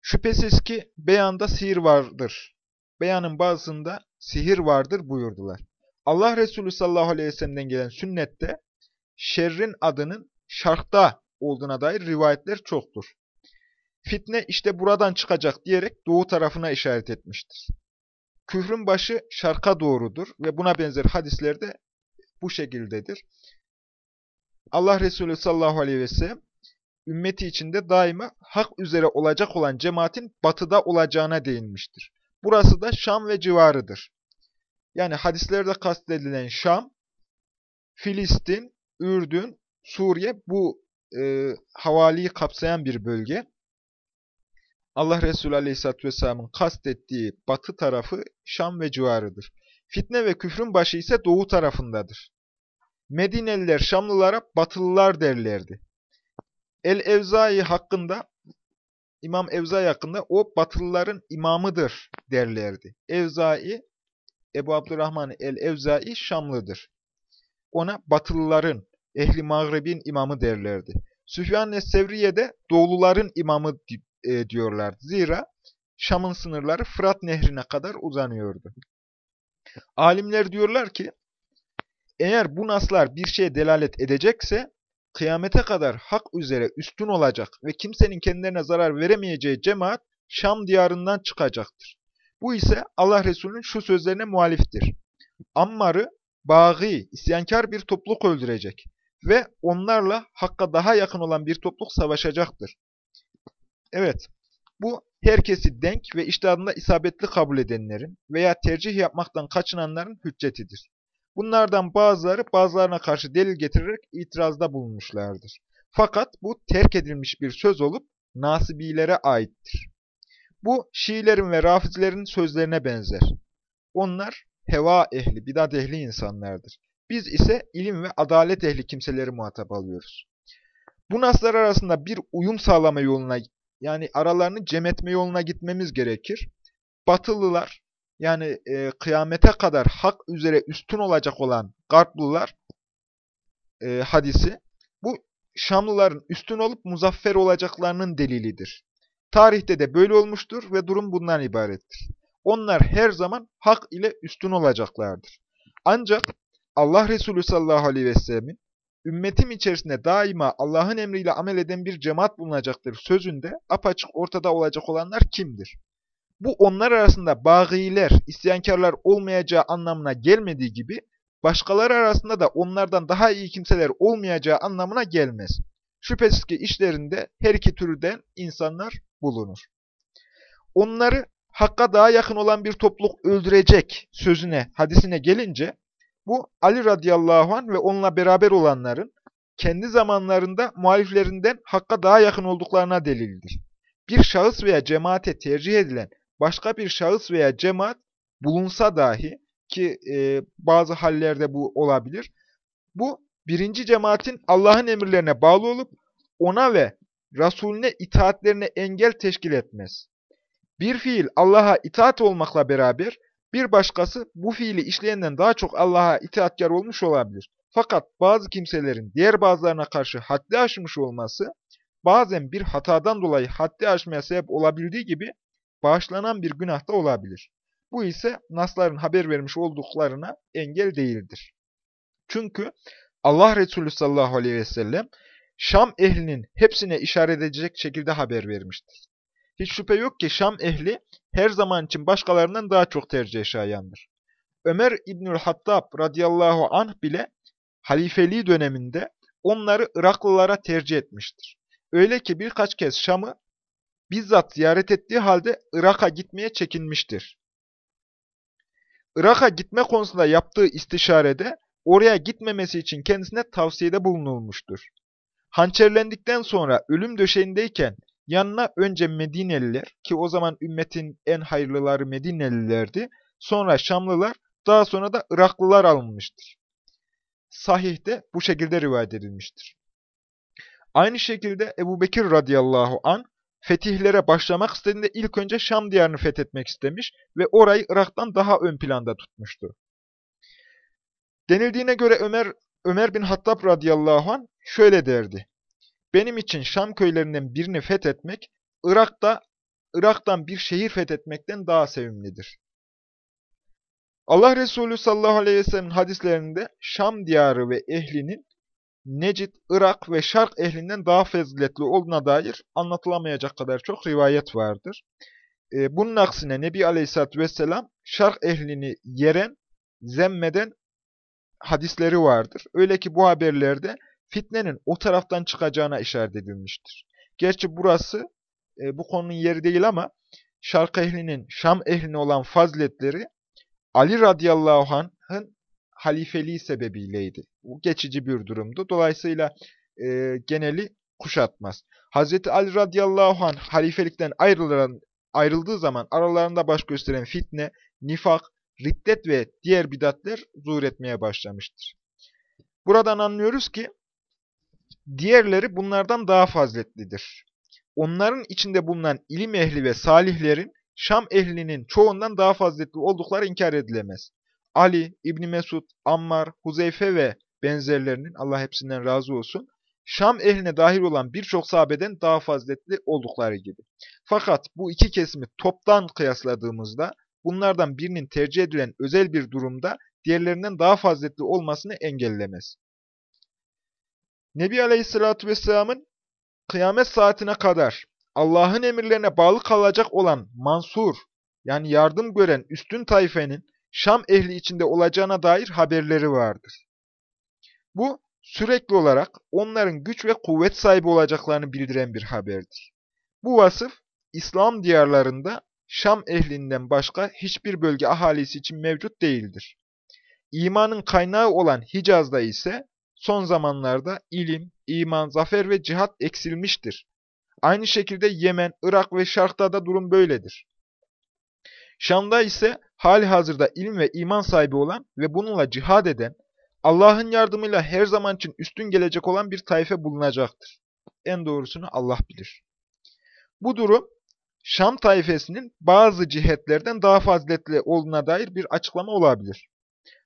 A: şüphesiz ki beyanda sihir vardır. Beyanın bazısında sihir vardır buyurdular. Allah Resulü sallallahu aleyhi ve sellem'den gelen sünnette şerrin adının şarkta olduğuna dair rivayetler çoktur. Fitne işte buradan çıkacak diyerek doğu tarafına işaret etmiştir. Küfrün başı şarka doğrudur ve buna benzer hadislerde bu şekildedir. Allah Resulü sallallahu aleyhi ve sellem ümmeti içinde daima hak üzere olacak olan cemaatin batıda olacağına değinmiştir. Burası da Şam ve civarıdır. Yani hadislerde kastedilen Şam, Filistin, Ürdün, Suriye bu e, havaliyi kapsayan bir bölge. Allah Resulü Aleyhisselatü Vesselam'ın kastettiği batı tarafı Şam ve civarıdır. Fitne ve küfrün başı ise doğu tarafındadır. Medineliler Şamlılara batılılar derlerdi. El-Evzai hakkında, İmam Evzai hakkında o batılıların imamıdır derlerdi. Evzai, Ebu Abdurrahman el-Evzai Şamlıdır. Ona batılıların, ehli mağribin imamı derlerdi. Süfyan es-Sevriye de doğuluların imamı e, diyorlardı. Zira Şam'ın sınırları Fırat nehrine kadar uzanıyordu. Alimler diyorlar ki, eğer bu naslar bir şeye delalet edecekse, kıyamete kadar hak üzere üstün olacak ve kimsenin kendilerine zarar veremeyeceği cemaat Şam diyarından çıkacaktır. Bu ise Allah Resulü'nün şu sözlerine muhaliftir. Ammar'ı bağî, isyankar bir topluluk öldürecek ve onlarla hakka daha yakın olan bir topluluk savaşacaktır. Evet, bu herkesi denk ve iştihadında isabetli kabul edenlerin veya tercih yapmaktan kaçınanların hüccetidir. Bunlardan bazıları bazılarına karşı delil getirerek itirazda bulunmuşlardır. Fakat bu terk edilmiş bir söz olup nasibilere aittir. Bu Şiilerin ve Rafizilerin sözlerine benzer. Onlar heva ehli, bidat ehli insanlardır. Biz ise ilim ve adalet ehli kimseleri muhatap alıyoruz. Bu naslar arasında bir uyum sağlama yoluna yani aralarını cem etme yoluna gitmemiz gerekir. Batılılar yani e, kıyamete kadar hak üzere üstün olacak olan Garplılar e, hadisi bu Şamlıların üstün olup muzaffer olacaklarının delilidir. Tarihte de böyle olmuştur ve durum bundan ibarettir. Onlar her zaman hak ile üstün olacaklardır. Ancak Allah Resulü sallallahu aleyhi ve sellemin ümmetim içerisinde daima Allah'ın emriyle amel eden bir cemaat bulunacaktır sözünde apaçık ortada olacak olanlar kimdir? Bu onlar arasında bağiler, isyankarlar olmayacağı anlamına gelmediği gibi başkaları arasında da onlardan daha iyi kimseler olmayacağı anlamına gelmez. Şüphesiz ki işlerinde her iki türden insanlar bulunur. Onları Hakk'a daha yakın olan bir topluluk öldürecek sözüne, hadisine gelince bu Ali radıyallahu anh ve onunla beraber olanların kendi zamanlarında muhaliflerinden Hakk'a daha yakın olduklarına delildir. Bir şahıs veya cemaate tercih edilen başka bir şahıs veya cemaat bulunsa dahi ki e, bazı hallerde bu olabilir. Bu birinci cemaatin Allah'ın emirlerine bağlı olup ona ve Resulüne itaatlerine engel teşkil etmez. Bir fiil Allah'a itaat olmakla beraber bir başkası bu fiili işleyenden daha çok Allah'a itaatkar olmuş olabilir. Fakat bazı kimselerin diğer bazılarına karşı haddi aşmış olması bazen bir hatadan dolayı haddi aşmaya sebep olabildiği gibi bağışlanan bir günah da olabilir. Bu ise nasların haber vermiş olduklarına engel değildir. Çünkü Allah Resulü sallallahu aleyhi ve sellem Şam ehlinin hepsine işaret edecek şekilde haber vermiştir. Hiç şüphe yok ki Şam ehli her zaman için başkalarından daha çok tercih şayandır. Ömer İbnül Hattab radıyallahu anh bile halifeliği döneminde onları Iraklılara tercih etmiştir. Öyle ki birkaç kez Şam'ı bizzat ziyaret ettiği halde Irak'a gitmeye çekinmiştir. Irak'a gitme konusunda yaptığı istişarede oraya gitmemesi için kendisine tavsiyede bulunulmuştur. Hançerlendikten sonra ölüm döşeğindeyken yanına önce Medineliler ki o zaman ümmetin en hayırlıları Medinelilerdi, sonra Şamlılar, daha sonra da Iraklılar alınmıştır. Sahih'te bu şekilde rivayet edilmiştir. Aynı şekilde Ebu Bekir radıyallahu an fetihlere başlamak istediğinde ilk önce Şam diyarını fethetmek istemiş ve orayı Irak'tan daha ön planda tutmuştu. Denildiğine göre Ömer Ömer bin Hattab radıyallahu an şöyle derdi. Benim için Şam köylerinden birini fethetmek, Irak'ta Irak'tan bir şehir fethetmekten daha sevimlidir. Allah Resulü sallallahu aleyhi ve sellem hadislerinde Şam diyarı ve ehlinin Necid, Irak ve Şark ehlinden daha faziletli olduğuna dair anlatılamayacak kadar çok rivayet vardır. Ee, bunun aksine Nebi Aleyhisselatü Vesselam Şark ehlini yeren, zemmeden hadisleri vardır. Öyle ki bu haberlerde fitnenin o taraftan çıkacağına işaret edilmiştir. Gerçi burası e, bu konunun yeri değil ama Şark ehlinin Şam ehline olan faziletleri Ali radıyallahu anh'ın halifeliği sebebiyleydi. Bu geçici bir durumdu. Dolayısıyla e, geneli kuşatmaz. Hazreti Ali radıyallahu anh halifelikten ayrılan, ayrıldığı zaman aralarında baş gösteren fitne, nifak, riddet ve diğer bidatler zuhur etmeye başlamıştır. Buradan anlıyoruz ki diğerleri bunlardan daha faziletlidir. Onların içinde bulunan ilim ehli ve salihlerin Şam ehlinin çoğundan daha faziletli oldukları inkar edilemez. Ali, İbni Mesud, Ammar, Huzeyfe ve benzerlerinin Allah hepsinden razı olsun Şam ehline dahil olan birçok sahabeden daha faziletli oldukları gibi. Fakat bu iki kesimi toptan kıyasladığımızda bunlardan birinin tercih edilen özel bir durumda diğerlerinden daha faziletli olmasını engellemez. Nebi Aleyhisselatü Vesselam'ın kıyamet saatine kadar Allah'ın emirlerine bağlı kalacak olan mansur, yani yardım gören üstün tayfenin Şam ehli içinde olacağına dair haberleri vardır. Bu sürekli olarak onların güç ve kuvvet sahibi olacaklarını bildiren bir haberdir. Bu vasıf İslam diyarlarında Şam ehlinden başka hiçbir bölge ahalisi için mevcut değildir. İmanın kaynağı olan Hicaz'da ise son zamanlarda ilim, iman, zafer ve cihat eksilmiştir. Aynı şekilde Yemen, Irak ve Şark'ta da durum böyledir. Şam'da ise hali hazırda ilim ve iman sahibi olan ve bununla cihad eden, Allah'ın yardımıyla her zaman için üstün gelecek olan bir tayfe bulunacaktır. En doğrusunu Allah bilir. Bu durum, Şam tayfesinin bazı cihetlerden daha faziletli olduğuna dair bir açıklama olabilir.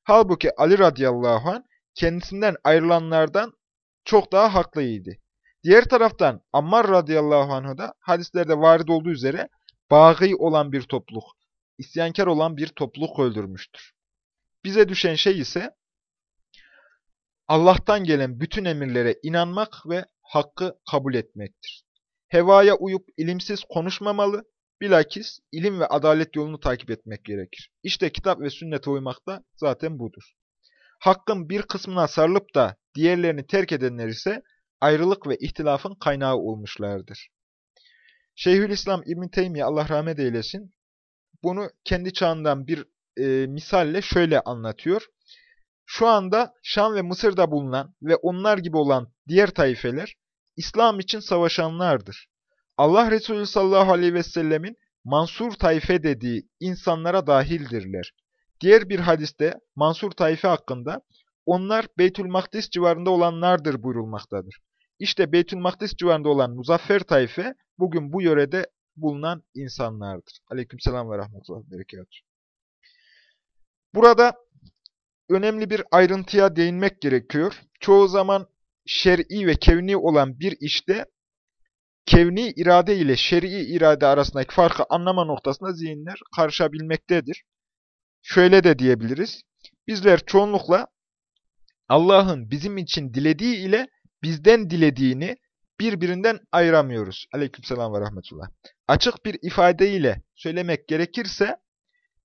A: Halbuki Ali radıyallahu anh kendisinden ayrılanlardan çok daha haklıydı. Diğer taraftan Ammar radıyallahu anh'ı da hadislerde varid olduğu üzere bağı olan bir topluluk, isyankar olan bir topluluk öldürmüştür. Bize düşen şey ise Allah'tan gelen bütün emirlere inanmak ve hakkı kabul etmektir. Hevaya uyup ilimsiz konuşmamalı, bilakis ilim ve adalet yolunu takip etmek gerekir. İşte kitap ve sünnete uymak da zaten budur. Hakkın bir kısmına sarılıp da diğerlerini terk edenler ise ayrılık ve ihtilafın kaynağı olmuşlardır. Şeyhülislam İbn Teymiye Allah rahmet eylesin bunu kendi çağından bir e, misalle şöyle anlatıyor. Şu anda Şam ve Mısır'da bulunan ve onlar gibi olan diğer taifeler İslam için savaşanlardır. Allah Resulü sallallahu aleyhi ve sellemin Mansur taife dediği insanlara dahildirler. Diğer bir hadiste Mansur taife hakkında onlar Beytül Makdis civarında olanlardır buyurulmaktadır. İşte Beytül Makdis civarında olan muzaffer taife bugün bu yörede bulunan insanlardır. Aleykümselam ve rahmetullah berekat. Burada önemli bir ayrıntıya değinmek gerekiyor. Çoğu zaman şer'i ve kevni olan bir işte kevni irade ile şer'i irade arasındaki farkı anlama noktasında zihinler karışabilmektedir. Şöyle de diyebiliriz. Bizler çoğunlukla Allah'ın bizim için dilediği ile bizden dilediğini birbirinden ayıramıyoruz. Aleykümselam ve rahmetullah. Açık bir ifadeyle söylemek gerekirse,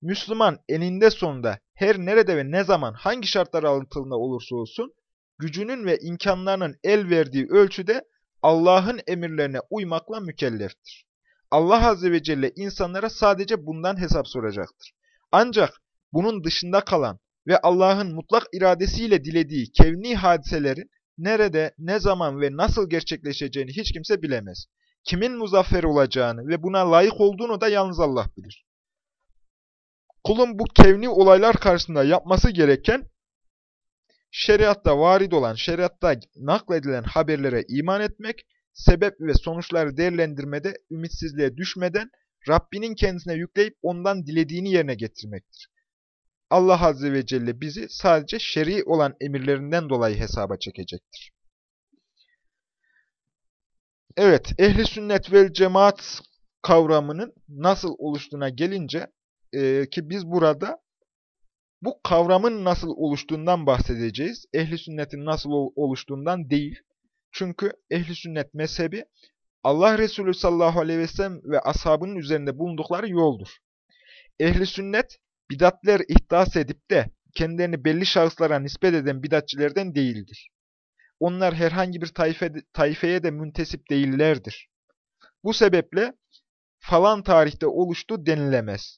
A: Müslüman eninde sonunda her nerede ve ne zaman hangi şartlar altında olursa olsun, gücünün ve imkanlarının el verdiği ölçüde Allah'ın emirlerine uymakla mükelleftir. Allah Azze ve Celle insanlara sadece bundan hesap soracaktır. Ancak bunun dışında kalan ve Allah'ın mutlak iradesiyle dilediği kevni hadiselerin nerede, ne zaman ve nasıl gerçekleşeceğini hiç kimse bilemez. Kimin muzaffer olacağını ve buna layık olduğunu da yalnız Allah bilir. Kulun bu kevni olaylar karşısında yapması gereken, şeriatta varid olan, şeriatta nakledilen haberlere iman etmek, sebep ve sonuçları değerlendirmede ümitsizliğe düşmeden Rabbinin kendisine yükleyip ondan dilediğini yerine getirmektir. Allah Azze ve Celle bizi sadece şer'i olan emirlerinden dolayı hesaba çekecektir. Evet, ehli sünnet vel cemaat kavramının nasıl oluştuğuna gelince e, ki biz burada bu kavramın nasıl oluştuğundan bahsedeceğiz. Ehli sünnetin nasıl oluştuğundan değil. Çünkü ehli sünnet mezhebi Allah Resulü sallallahu aleyhi ve sellem ve ashabının üzerinde bulundukları yoldur. Ehli sünnet bidatler ihdas edip de kendilerini belli şahıslara nispet eden bidatçilerden değildir. Onlar herhangi bir taife, taifeye de müntesip değillerdir. Bu sebeple falan tarihte oluştu denilemez.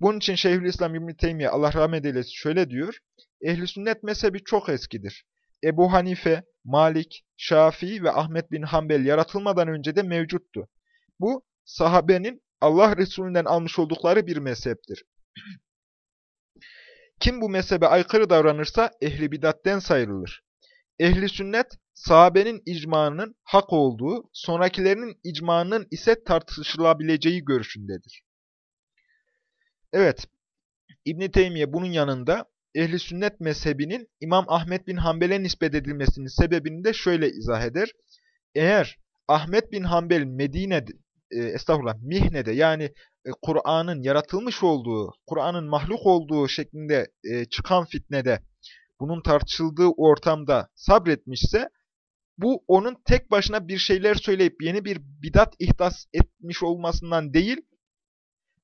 A: Bunun için Şeyhülislam İbn Teymiye Allah rahmet eylesin şöyle diyor. Ehli sünnet mezhebi çok eskidir. Ebu Hanife, Malik, Şafii ve Ahmet bin Hanbel yaratılmadan önce de mevcuttu. Bu sahabenin Allah Resulü'nden almış oldukları bir mezheptir. Kim bu mezhebe aykırı davranırsa ehli bidatten sayılır. Ehli sünnet, sahabenin icmanının hak olduğu, sonrakilerinin icmanının ise tartışılabileceği görüşündedir. Evet, İbn Teymiye bunun yanında ehli sünnet mezhebinin İmam Ahmet bin Hanbel'e nispet edilmesinin sebebini de şöyle izah eder. Eğer Ahmet bin Hanbel Medine'de, e, estağfurullah, Mihne'de yani e, Kur'an'ın yaratılmış olduğu, Kur'an'ın mahluk olduğu şeklinde e, çıkan fitnede, bunun tartışıldığı ortamda sabretmişse, bu onun tek başına bir şeyler söyleyip yeni bir bidat ihdas etmiş olmasından değil,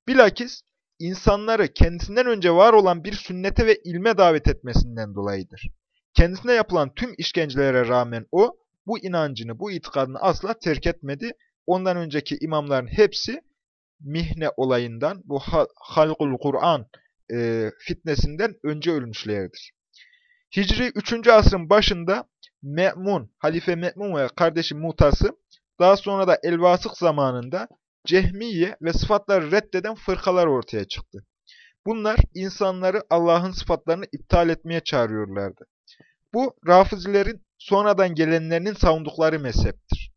A: bilakis insanları kendisinden önce var olan bir sünnete ve ilme davet etmesinden dolayıdır. Kendisine yapılan tüm işkencelere rağmen o, bu inancını, bu itikadını asla terk etmedi. Ondan önceki imamların hepsi mihne olayından, bu halkul Kur'an e, fitnesinden önce ölmüşlerdir. Hicri 3. asrın başında Me'mun, Halife Me'mun ve kardeşi Mutas'ı, daha sonra da Elvasık zamanında Cehmiye ve sıfatları reddeden fırkalar ortaya çıktı. Bunlar insanları Allah'ın sıfatlarını iptal etmeye çağırıyorlardı. Bu Rafizilerin sonradan gelenlerinin savundukları mezheptir.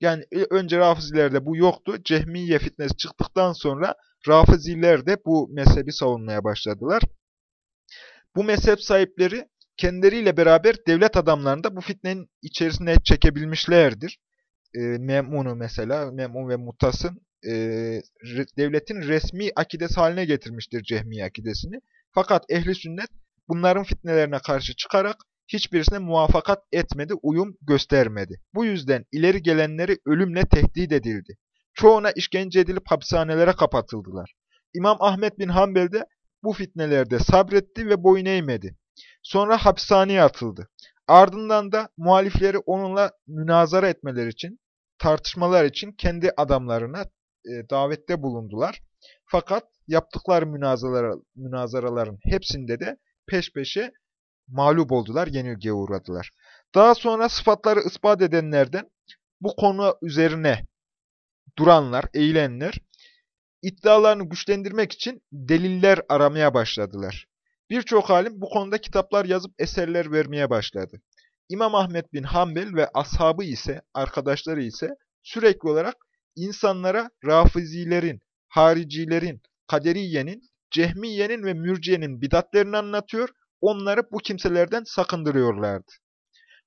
A: Yani e, önce Rafizilerde bu yoktu. Cehmiye fitnesi çıktıktan sonra Rafiziler de bu mezhebi savunmaya başladılar. Bu mezhep sahipleri kendileriyle beraber devlet adamlarını da bu fitnenin içerisine çekebilmişlerdir. E, Memunu mesela, Memun ve Mutas'ın e, devletin resmi akidesi haline getirmiştir Cehmiye akidesini. Fakat ehli sünnet bunların fitnelerine karşı çıkarak hiçbirisine muvaffakat etmedi, uyum göstermedi. Bu yüzden ileri gelenleri ölümle tehdit edildi. Çoğuna işkence edilip hapishanelere kapatıldılar. İmam Ahmet bin Hanbel de bu fitnelerde sabretti ve boyun eğmedi. Sonra hapishaneye atıldı. Ardından da muhalifleri onunla münazara etmeleri için, tartışmalar için kendi adamlarına e, davette bulundular. Fakat yaptıkları münazaralar, münazaraların hepsinde de peş peşe mağlup oldular, yenilgiye uğradılar. Daha sonra sıfatları ispat edenlerden bu konu üzerine duranlar, eğilenler, iddialarını güçlendirmek için deliller aramaya başladılar. Birçok alim bu konuda kitaplar yazıp eserler vermeye başladı. İmam Ahmet bin Hanbel ve ashabı ise, arkadaşları ise sürekli olarak insanlara rafizilerin, haricilerin, kaderiyenin, cehmiyenin ve mürciyenin bidatlerini anlatıyor onları bu kimselerden sakındırıyorlardı.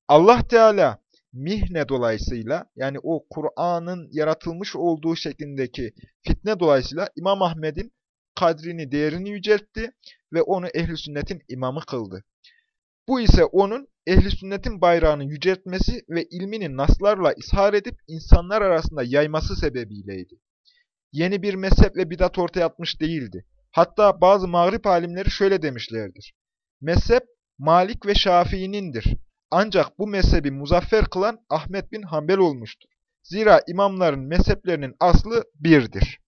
A: Allah Teala mihne dolayısıyla yani o Kur'an'ın yaratılmış olduğu şeklindeki fitne dolayısıyla İmam Ahmed'in kadrini, değerini yüceltti ve onu ehli sünnetin imamı kıldı. Bu ise onun ehli sünnetin bayrağını yüceltmesi ve ilmini naslarla ishar edip insanlar arasında yayması sebebiyleydi. Yeni bir mezhep ve bidat ortaya atmış değildi. Hatta bazı mağrip alimleri şöyle demişlerdir. Mezhep Malik ve Şafii'nindir. Ancak bu mezhebi muzaffer kılan Ahmet bin Hanbel olmuştur. Zira imamların mezheplerinin aslı birdir.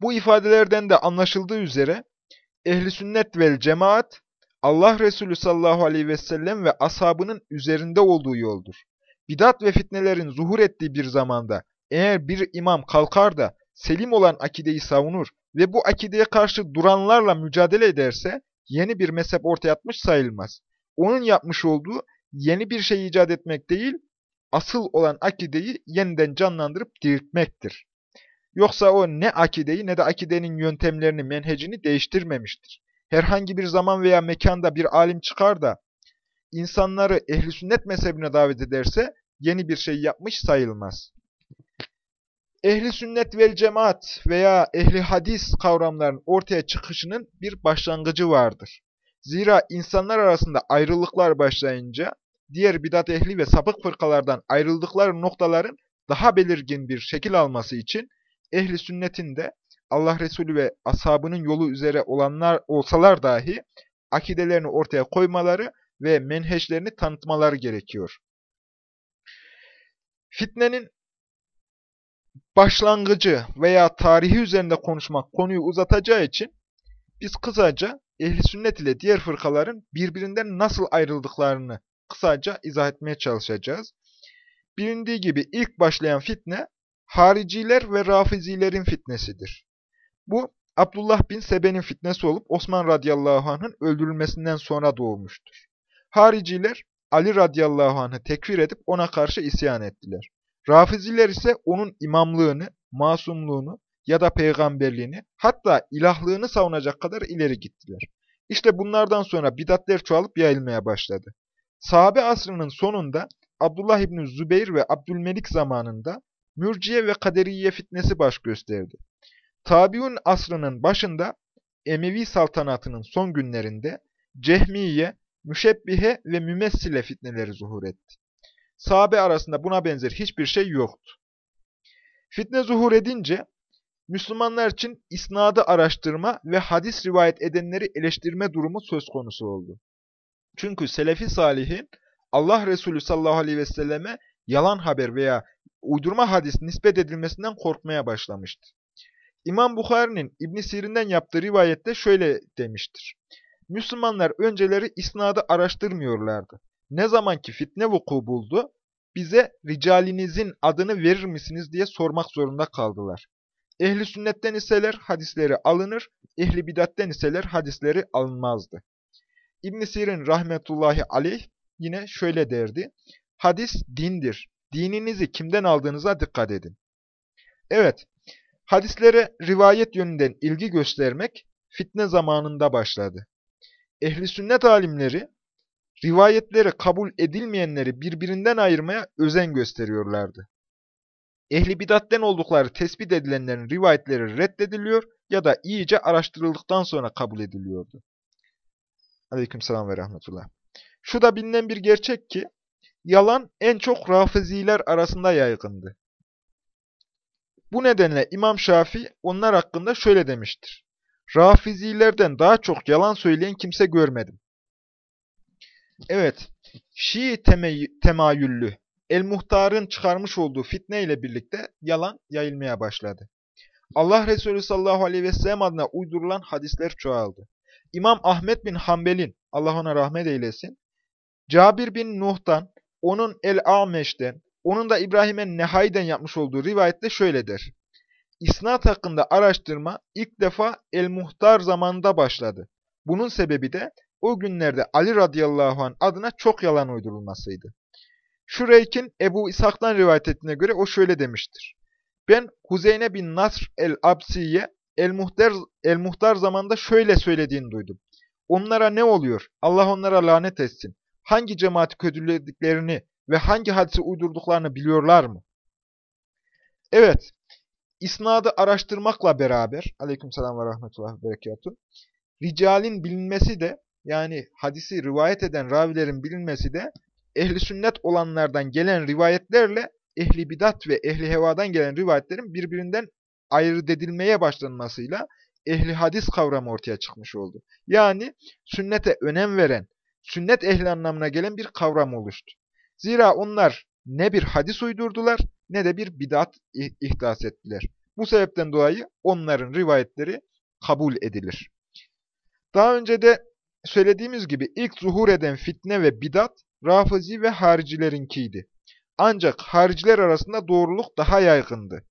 A: Bu ifadelerden de anlaşıldığı üzere ehli sünnet vel cemaat Allah Resulü sallallahu aleyhi ve sellem ve ashabının üzerinde olduğu yoldur. Bidat ve fitnelerin zuhur ettiği bir zamanda eğer bir imam kalkar da selim olan akideyi savunur ve bu akideye karşı duranlarla mücadele ederse yeni bir mezhep ortaya atmış sayılmaz. Onun yapmış olduğu yeni bir şey icat etmek değil, asıl olan akideyi yeniden canlandırıp diriltmektir. Yoksa o ne akideyi ne de akidenin yöntemlerini, menhecini değiştirmemiştir. Herhangi bir zaman veya mekanda bir alim çıkar da insanları ehli sünnet mezhebine davet ederse yeni bir şey yapmış sayılmaz. Ehli sünnet vel cemaat veya ehli hadis kavramlarının ortaya çıkışının bir başlangıcı vardır. Zira insanlar arasında ayrılıklar başlayınca diğer bidat ehli ve sapık fırkalardan ayrıldıkları noktaların daha belirgin bir şekil alması için ehli sünnetin de Allah Resulü ve ashabının yolu üzere olanlar olsalar dahi akidelerini ortaya koymaları ve menheşlerini tanıtmaları gerekiyor. Fitnenin başlangıcı veya tarihi üzerinde konuşmak konuyu uzatacağı için biz kısaca ehli sünnet ile diğer fırkaların birbirinden nasıl ayrıldıklarını kısaca izah etmeye çalışacağız. Bilindiği gibi ilk başlayan fitne hariciler ve rafizilerin fitnesidir. Bu Abdullah bin Sebe'nin fitnesi olup Osman radıyallahu anh'ın öldürülmesinden sonra doğmuştur. Hariciler Ali radıyallahu anh'ı tekfir edip ona karşı isyan ettiler. Rafiziler ise onun imamlığını, masumluğunu ya da peygamberliğini hatta ilahlığını savunacak kadar ileri gittiler. İşte bunlardan sonra bidatler çoğalıp yayılmaya başladı. Sahabe asrının sonunda Abdullah İbni Zübeyir ve Abdülmelik zamanında mürciye ve kaderiye fitnesi baş gösterdi. Tabiun asrının başında Emevi saltanatının son günlerinde Cehmiye, Müşebbihe ve Mümessile fitneleri zuhur etti. Sahabe arasında buna benzer hiçbir şey yoktu. Fitne zuhur edince Müslümanlar için isnadı araştırma ve hadis rivayet edenleri eleştirme durumu söz konusu oldu. Çünkü Selefi Salih'in Allah Resulü sallallahu aleyhi ve selleme yalan haber veya uydurma hadis nispet edilmesinden korkmaya başlamıştı. İmam Bukhari'nin İbn Sirin'den yaptığı rivayette şöyle demiştir. Müslümanlar önceleri isnadı araştırmıyorlardı. Ne zaman ki fitne vuku buldu, bize ricalinizin adını verir misiniz diye sormak zorunda kaldılar. Ehli sünnetten iseler hadisleri alınır, ehli bidatten iseler hadisleri alınmazdı. İbn Sirin rahmetullahi aleyh yine şöyle derdi. Hadis dindir. Dininizi kimden aldığınıza dikkat edin. Evet, hadislere rivayet yönünden ilgi göstermek fitne zamanında başladı. Ehli sünnet alimleri rivayetleri kabul edilmeyenleri birbirinden ayırmaya özen gösteriyorlardı. Ehli bidatten oldukları tespit edilenlerin rivayetleri reddediliyor ya da iyice araştırıldıktan sonra kabul ediliyordu. Aleykümselam ve rahmetullah. Şu da bilinen bir gerçek ki, yalan en çok rafiziler arasında yaygındı. Bu nedenle İmam Şafii onlar hakkında şöyle demiştir. Rafizilerden daha çok yalan söyleyen kimse görmedim. Evet, Şii temayüllü, El-Muhtar'ın çıkarmış olduğu fitne ile birlikte yalan yayılmaya başladı. Allah Resulü sallallahu aleyhi ve sellem adına uydurulan hadisler çoğaldı. İmam Ahmet bin Hanbel'in, Allah ona rahmet eylesin, Cabir bin Nuh'tan, onun El-Ameş'ten, onun da İbrahim'e Nehay'den yapmış olduğu rivayette şöyle der. İsnat hakkında araştırma ilk defa El-Muhtar zamanında başladı. Bunun sebebi de o günlerde Ali radıyallahu anh adına çok yalan uydurulmasıydı. Şureyk'in Ebu İshak'tan rivayet ettiğine göre o şöyle demiştir. Ben Huzeyne bin Nasr el-Absi'ye el-Muhtar el -Muhtar zamanında şöyle söylediğini duydum. Onlara ne oluyor? Allah onlara lanet etsin. Hangi cemaati kötülediklerini ve hangi hadisi uydurduklarını biliyorlar mı? Evet, isnadı araştırmakla beraber, aleykümselam ve rahmetullah ve berekatuhu, ricalin bilinmesi de, yani hadisi rivayet eden ravilerin bilinmesi de, ehli sünnet olanlardan gelen rivayetlerle ehli bidat ve ehli hevadan gelen rivayetlerin birbirinden ayrı edilmeye başlanmasıyla ehli hadis kavramı ortaya çıkmış oldu. Yani sünnete önem veren, sünnet ehli anlamına gelen bir kavram oluştu. Zira onlar ne bir hadis uydurdular ne de bir bidat ihdas ettiler. Bu sebepten dolayı onların rivayetleri kabul edilir. Daha önce de söylediğimiz gibi ilk zuhur eden fitne ve bidat Rafizi ve haricilerinkiydi. Ancak hariciler arasında doğruluk daha yaygındı.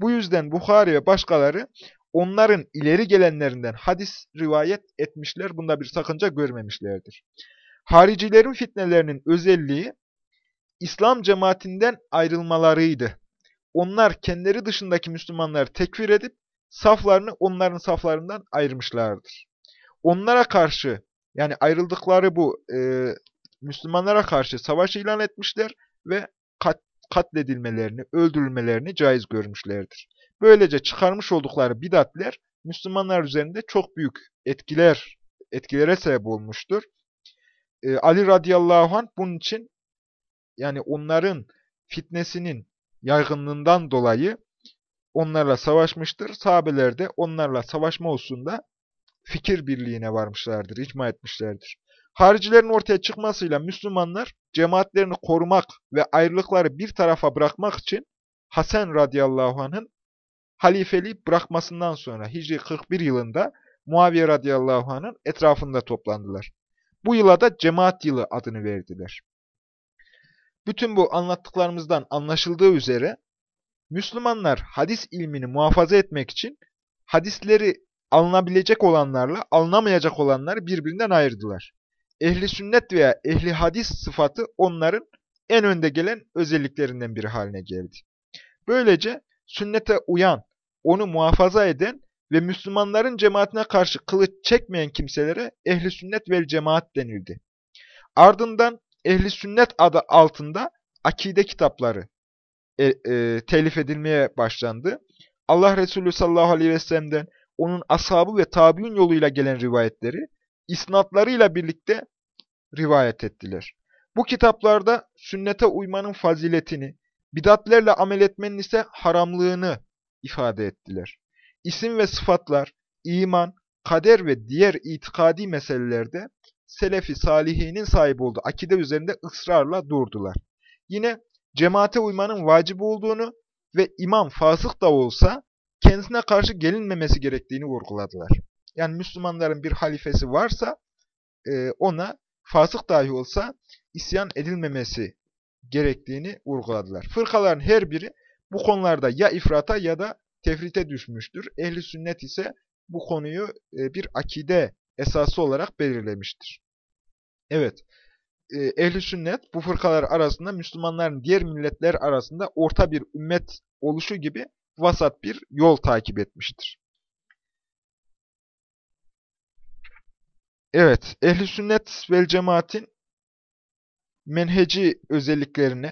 A: Bu yüzden Bukhari ve başkaları onların ileri gelenlerinden hadis rivayet etmişler, bunda bir sakınca görmemişlerdir. Haricilerin fitnelerinin özelliği İslam cemaatinden ayrılmalarıydı. Onlar kendileri dışındaki Müslümanları tekfir edip saflarını onların saflarından ayırmışlardır. Onlara karşı yani ayrıldıkları bu e, Müslümanlara karşı savaş ilan etmişler ve kat, katledilmelerini, öldürülmelerini caiz görmüşlerdir. Böylece çıkarmış oldukları bidatler Müslümanlar üzerinde çok büyük etkiler etkilere sebep olmuştur. Ee, Ali radıyallahu anh bunun için yani onların fitnesinin yaygınlığından dolayı onlarla savaşmıştır. Sahabeler de onlarla savaşma hususunda fikir birliğine varmışlardır, icma etmişlerdir. Haricilerin ortaya çıkmasıyla Müslümanlar cemaatlerini korumak ve ayrılıkları bir tarafa bırakmak için Hasan radıyallahu anh'ın halifeliği bırakmasından sonra Hicri 41 yılında Muaviye radıyallahu anh'ın etrafında toplandılar. Bu yıla da cemaat yılı adını verdiler. Bütün bu anlattıklarımızdan anlaşıldığı üzere Müslümanlar hadis ilmini muhafaza etmek için hadisleri alınabilecek olanlarla alınamayacak olanları birbirinden ayırdılar. Ehli sünnet veya ehli hadis sıfatı onların en önde gelen özelliklerinden biri haline geldi. Böylece sünnete uyan, onu muhafaza eden ve Müslümanların cemaatine karşı kılıç çekmeyen kimselere ehli sünnet vel cemaat denildi. Ardından ehli sünnet adı altında akide kitapları e, e, telif edilmeye başlandı. Allah Resulü sallallahu aleyhi ve sellem'den onun ashabı ve tabiun yoluyla gelen rivayetleri isnatlarıyla birlikte rivayet ettiler. Bu kitaplarda sünnete uymanın faziletini, bidatlerle amel etmenin ise haramlığını ifade ettiler. İsim ve sıfatlar, iman, kader ve diğer itikadi meselelerde Selefi Salihinin sahip olduğu akide üzerinde ısrarla durdular. Yine cemaate uymanın vacip olduğunu ve imam fasık da olsa kendisine karşı gelinmemesi gerektiğini vurguladılar. Yani Müslümanların bir halifesi varsa e, ona fasık dahi olsa isyan edilmemesi gerektiğini vurguladılar. Fırkaların her biri bu konularda ya ifrata ya da tefrite düşmüştür. Ehli sünnet ise bu konuyu e, bir akide esası olarak belirlemiştir. Evet, e, ehli sünnet bu fırkalar arasında Müslümanların diğer milletler arasında orta bir ümmet oluşu gibi vasat bir yol takip etmiştir. Evet, ehli sünnet vel cemaatin menheci özelliklerine,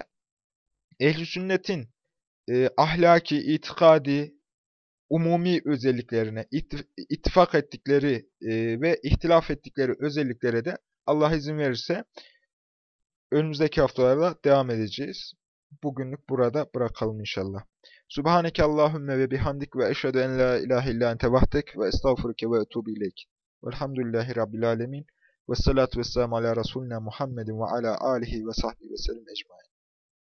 A: ehli sünnetin e, ahlaki, itikadi, umumi özelliklerine, ittifak ettikleri e, ve ihtilaf ettikleri özelliklere de Allah izin verirse önümüzdeki haftalarda devam edeceğiz. Bugünlük burada bırakalım inşallah. Subhaneke Allahümme ve bihamdik ve eşhedü en la ilahe illa ente vahdek ve estağfurke ve etubu ileyk. Velhamdülillahi Rabbil alemin. Ve salatu ve selamu ala Resulina Muhammedin ve ala alihi ve sahbihi ve sellem ecmain.